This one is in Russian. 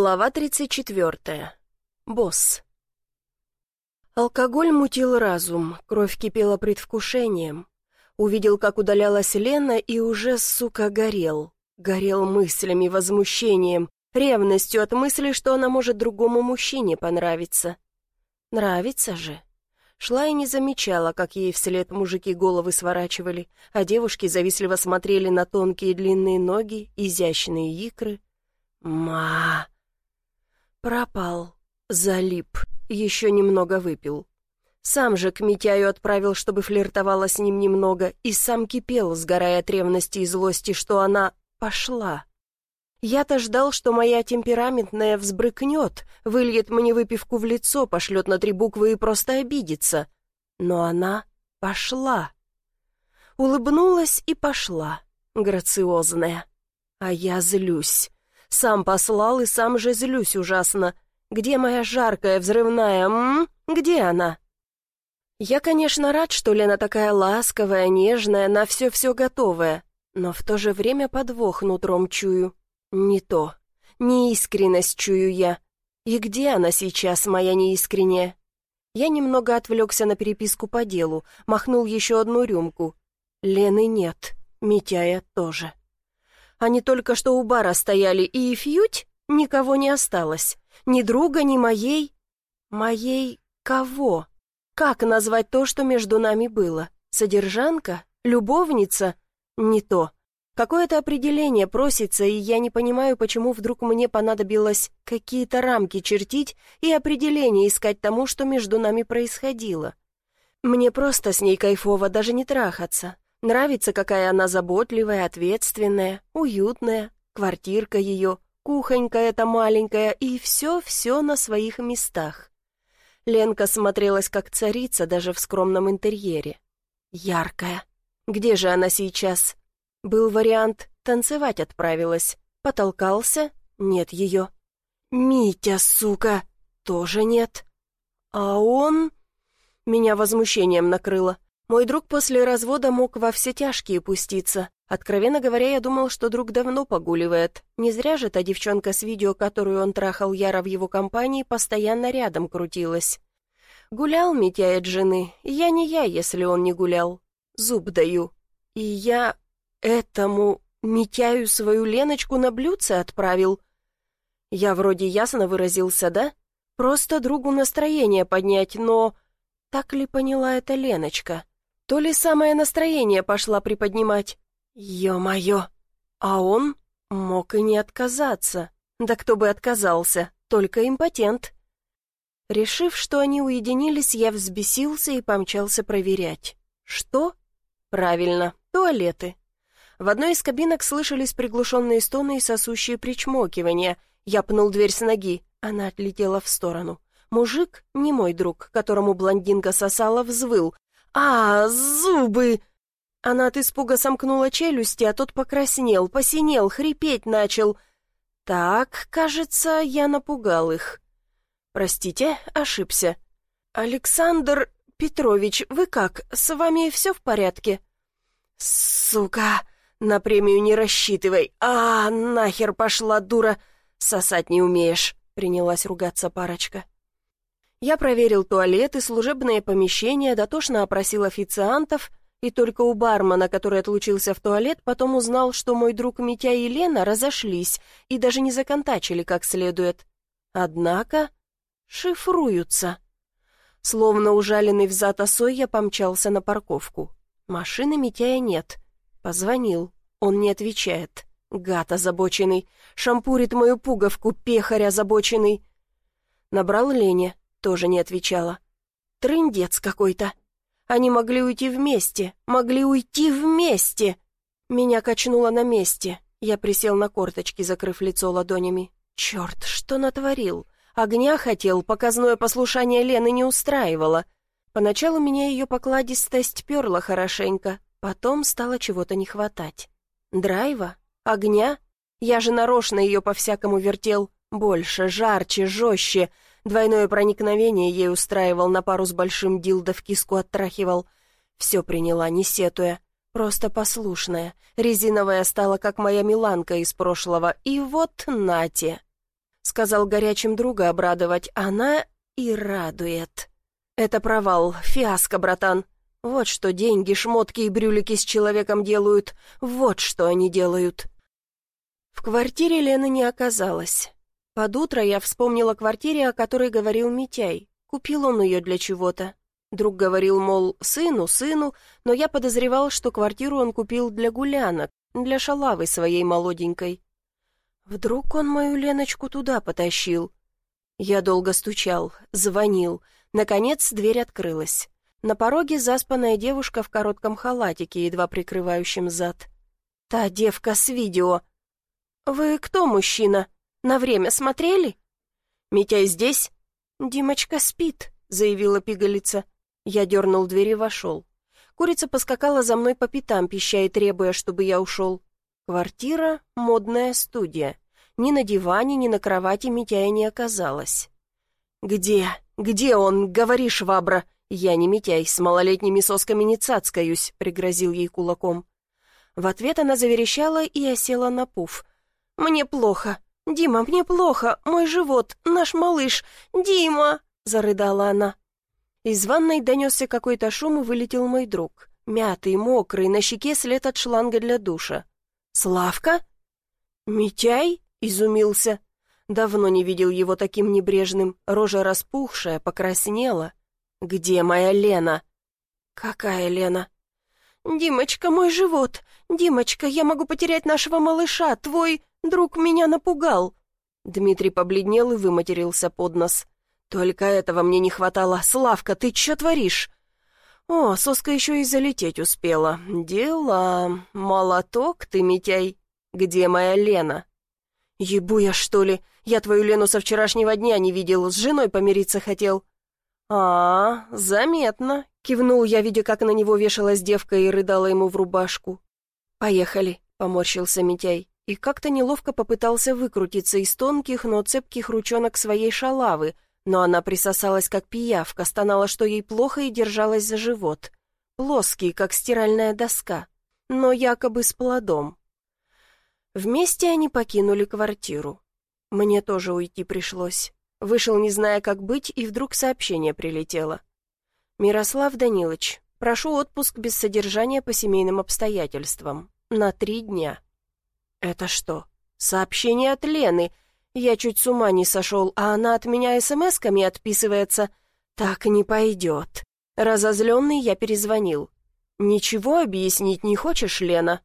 Глава 34. Босс. Алкоголь мутил разум, кровь кипела предвкушением. Увидел, как удалялась Лена, и уже, сука, горел. Горел мыслями, возмущением, ревностью от мысли, что она может другому мужчине понравиться. Нравится же. Шла и не замечала, как ей вслед мужики головы сворачивали, а девушки завистливо смотрели на тонкие длинные ноги, изящные икры — Ма. Пропал. Залип. Еще немного выпил. Сам же к Митяю отправил, чтобы флиртовала с ним немного, и сам кипел, сгорая от ревности и злости, что она пошла. Я-то ждал, что моя темпераментная взбрыкнет, выльет мне выпивку в лицо, пошлет на три буквы и просто обидится. Но она пошла. Улыбнулась и пошла, грациозная. А я злюсь. Сам послал и сам же злюсь ужасно. Где моя жаркая, взрывная, м? Где она? Я, конечно, рад, что Лена такая ласковая, нежная, на все-все готовая, но в то же время подвох нутром чую. Не то. Неискренность чую я. И где она сейчас, моя неискренняя? Я немного отвлекся на переписку по делу, махнул еще одну рюмку. Лены нет, Митяя тоже. Они только что у бара стояли, и фьють никого не осталось. Ни друга, ни моей... Моей кого? Как назвать то, что между нами было? Содержанка? Любовница? Не то. Какое-то определение просится, и я не понимаю, почему вдруг мне понадобилось какие-то рамки чертить и определение искать тому, что между нами происходило. Мне просто с ней кайфово даже не трахаться. Нравится, какая она заботливая, ответственная, уютная, квартирка ее, кухонька эта маленькая, и все-все на своих местах. Ленка смотрелась как царица даже в скромном интерьере. Яркая. Где же она сейчас? Был вариант «танцевать отправилась». Потолкался? Нет ее. «Митя, сука!» Тоже нет. А он... Меня возмущением накрыло. Мой друг после развода мог во все тяжкие пуститься. Откровенно говоря, я думал, что друг давно погуливает. Не зря же та девчонка с видео, которую он трахал Яра в его компании, постоянно рядом крутилась. Гулял Митя от жены. Я не я, если он не гулял. Зуб даю. И я этому Митяю свою Леночку на блюдце отправил. Я вроде ясно выразился, да? Просто другу настроение поднять, но... Так ли поняла это Леночка? То ли самое настроение пошла приподнимать. Ё-моё! А он мог и не отказаться. Да кто бы отказался, только импотент. Решив, что они уединились, я взбесился и помчался проверять. Что? Правильно, туалеты. В одной из кабинок слышались приглушенные стоны и сосущие причмокивания. Я пнул дверь с ноги, она отлетела в сторону. Мужик, не мой друг, которому блондинка сосала, взвыл, «А, зубы!» Она от испуга сомкнула челюсти, а тот покраснел, посинел, хрипеть начал. «Так, кажется, я напугал их». «Простите, ошибся». «Александр Петрович, вы как, с вами все в порядке?» «Сука! На премию не рассчитывай! А, нахер пошла, дура! Сосать не умеешь!» — принялась ругаться парочка. Я проверил туалеты, служебные помещения, дотошно опросил официантов, и только у бармена, который отлучился в туалет, потом узнал, что мой друг Митя и Лена разошлись и даже не законтачили как следует. Однако шифруются. Словно ужаленный взад осой, я помчался на парковку. Машины Митяя нет. Позвонил. Он не отвечает. Гад озабоченный. Шампурит мою пуговку, пехарь озабоченный. Набрал Лене. Тоже не отвечала. Трындец какой-то. Они могли уйти вместе, могли уйти вместе. Меня качнуло на месте. Я присел на корточки, закрыв лицо ладонями. Черт, что натворил? Огня хотел, показное послушание Лены не устраивало. Поначалу меня ее покладистость перла хорошенько, потом стало чего-то не хватать. Драйва? Огня? Я же нарочно ее по-всякому вертел. Больше, жарче, жестче. Двойное проникновение ей устраивал, на пару с большим дилдо в киску оттрахивал. Все приняла, не сетуя. Просто послушная. Резиновая стала, как моя Миланка из прошлого. И вот нате. Сказал горячим друга обрадовать, она и радует. Это провал, фиаско, братан. Вот что деньги, шмотки и брюлики с человеком делают. Вот что они делают. В квартире Лены не оказалось. Под утро я вспомнила о квартире, о которой говорил Митяй. Купил он ее для чего-то. Друг говорил, мол, сыну, сыну, но я подозревал, что квартиру он купил для гулянок, для шалавы своей молоденькой. Вдруг он мою Леночку туда потащил? Я долго стучал, звонил. Наконец дверь открылась. На пороге заспанная девушка в коротком халатике, едва прикрывающем зад. Та девка с видео. «Вы кто, мужчина? На время смотрели?» «Митяй здесь?» «Димочка спит», — заявила пигалица. Я дернул дверь и вошел. Курица поскакала за мной по пятам, пища и требуя, чтобы я ушел. Квартира — модная студия. Ни на диване, ни на кровати Митяя не оказалось. «Где? Где он? Говори, швабра!» «Я не Митяй, с малолетними сосками не цацкаюсь», — пригрозил ей кулаком. В ответ она заверещала и осела на пуф. «Мне плохо. Дима, мне плохо. Мой живот, наш малыш. Дима!» — зарыдала она. Из ванной донесся какой-то шум и вылетел мой друг. Мятый, мокрый, на щеке след от шланга для душа. «Славка?» «Митяй?» — изумился. Давно не видел его таким небрежным, рожа распухшая, покраснела. «Где моя Лена?» «Какая Лена?» «Димочка, мой живот! Димочка, я могу потерять нашего малыша! Твой друг меня напугал!» Дмитрий побледнел и выматерился под нос. «Только этого мне не хватало. Славка, ты что творишь?» «О, соска еще и залететь успела. Дела. Молоток ты, Митяй. Где моя Лена?» «Ебу я, что ли? Я твою Лену со вчерашнего дня не видел, с женой помириться хотел». «А, заметно», — кивнул я, видя, как на него вешалась девка и рыдала ему в рубашку. «Поехали», — поморщился Митяй, и как-то неловко попытался выкрутиться из тонких, но цепких ручонок своей шалавы, но она присосалась как пиявка, стонала, что ей плохо и держалась за живот. Плоский, как стиральная доска, но якобы с плодом. Вместе они покинули квартиру. Мне тоже уйти пришлось. Вышел, не зная, как быть, и вдруг сообщение прилетело. «Мирослав Данилович, прошу отпуск без содержания по семейным обстоятельствам. На три дня». «Это что? Сообщение от Лены?» Я чуть с ума не сошел, а она от меня смс-ками отписывается. Так не пойдет. Разозленный я перезвонил. «Ничего объяснить не хочешь, Лена?»